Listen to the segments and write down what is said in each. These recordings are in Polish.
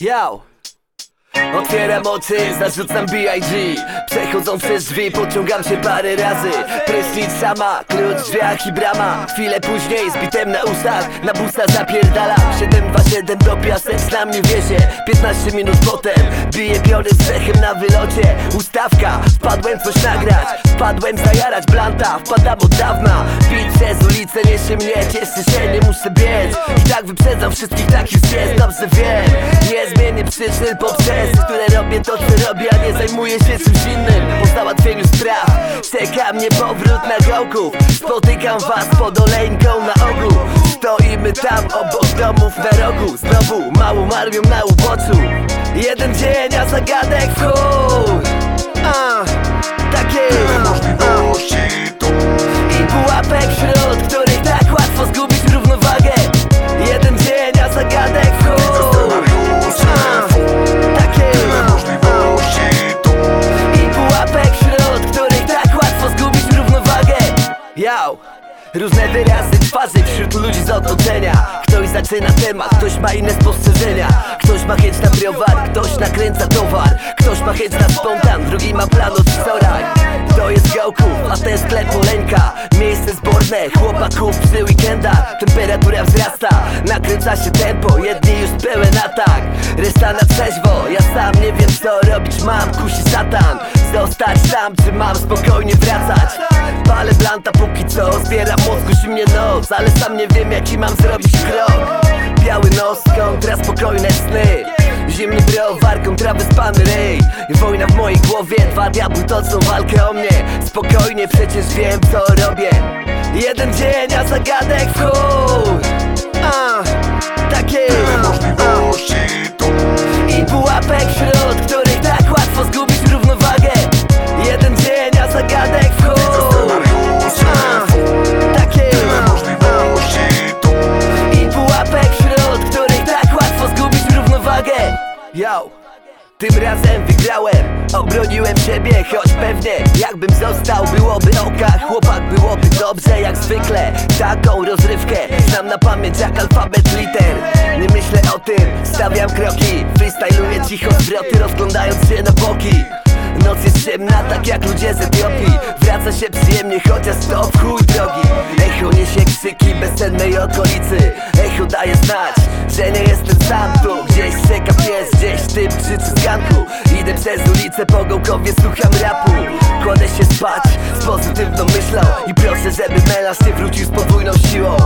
Yo! Otwieram oczy, zarzucam B.I.G Przechodząc przez drzwi, pociągam się parę razy. Prysznic sama, klucz drzwiach i brama. Chwilę później, z bitem na ustach Na busta zapierdalam 727 do piasek, na mnie wiezie. 15 minut potem, biję piony z cechem na wylocie. Ustawka, wpadłem coś nagrać. Wpadłem zajarać blanta, wpadam od dawna. Bit przez ulicę niesie mnie, cieszy się, nie muszę biec. I tak wyprzedzam wszystkich, tak już jest, dobrze wiem. Nie zmienię przyczyn poprzez które robię to co robię, a nie zajmuję się czymś innym. Po załatwieniu spraw czeka mnie powrót na gołków Spotykam was pod oleńką na ogół. Stoimy tam domów na rogu. Znowu małą armią na uboczu Jeden dzień, a zagadek w chuj. A, tak jest możliwości tu. I pułapek wśród których tak łatwo zgubić równowagę. Jeden dzień, a zagadek w chuj. A, tak Tyle możliwości tu. I pułapek wśród których tak łatwo zgubić równowagę. Yo! Różne wyrazy twarzy wśród ludzi z otoczenia. Ktoś zaczyna temat, ktoś ma inne spostrzeżenia. Ktoś ma chęć na browar, ktoś nakręca towar. Ktoś ma chęć na spontan, drugi ma plan od wczoraj. To jest Goku, a ten sklep Oleńka Miejsce zborne, chłopaków przy weekendach. Temperatura wzrasta, nakręca się tempo. Jedni już pełen atak, reszta na trzeźwo Ja sam nie wiem co robić. Mam, kusi szatan. Zostać tam, czy mam spokojnie wracać Palę blanta póki co, zbieram mózgu się mnie noc Ale sam nie wiem jaki mam zrobić krok. Biały nos kontra spokojne sny. Zimny browar kontra wyspany ryj. Wojna w mojej głowie, dwa diabły toczą walkę o mnie. Spokojnie, przecież wiem co robię. Jeden dzień, a zagadek w chuj Tym razem wygrałem, obroniłem siebie Choć pewnie jakbym został byłoby oka Chłopak byłoby dobrze jak zwykle. Taką rozrywkę znam na pamięć jak alfabet liter. Nie myślę o tym, stawiam kroki Freestyluję cicho zwroty rozglądając się na boki. Noc jest ciemna, tak jak ludzie z Etiopii. Wraca się przyjemnie, chociaż to w chuj drogi. Echo niesie krzyki bezcennej okolicy. Echo daje znać, że nie jestem sam tu Gdzieś gdzieś typ krzyczy z ganku Idę przez ulicę po Gołkowie, słucham rapu. Kładę się spać z pozytywną myślą I proszę, żeby melanż nie wrócił z podwójną siłą.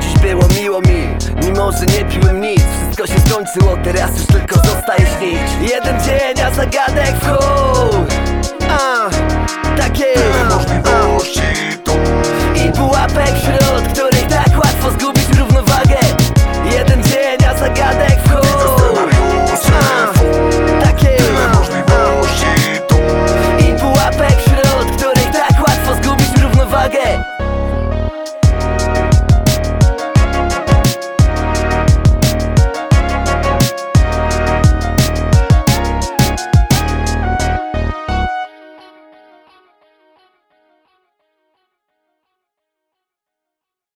Dziś było miło mi, mimo że nie piłem nic. Wszystko się skończyło, teraz już tylko zostaje śnić. Jeden dzień, a zagadek w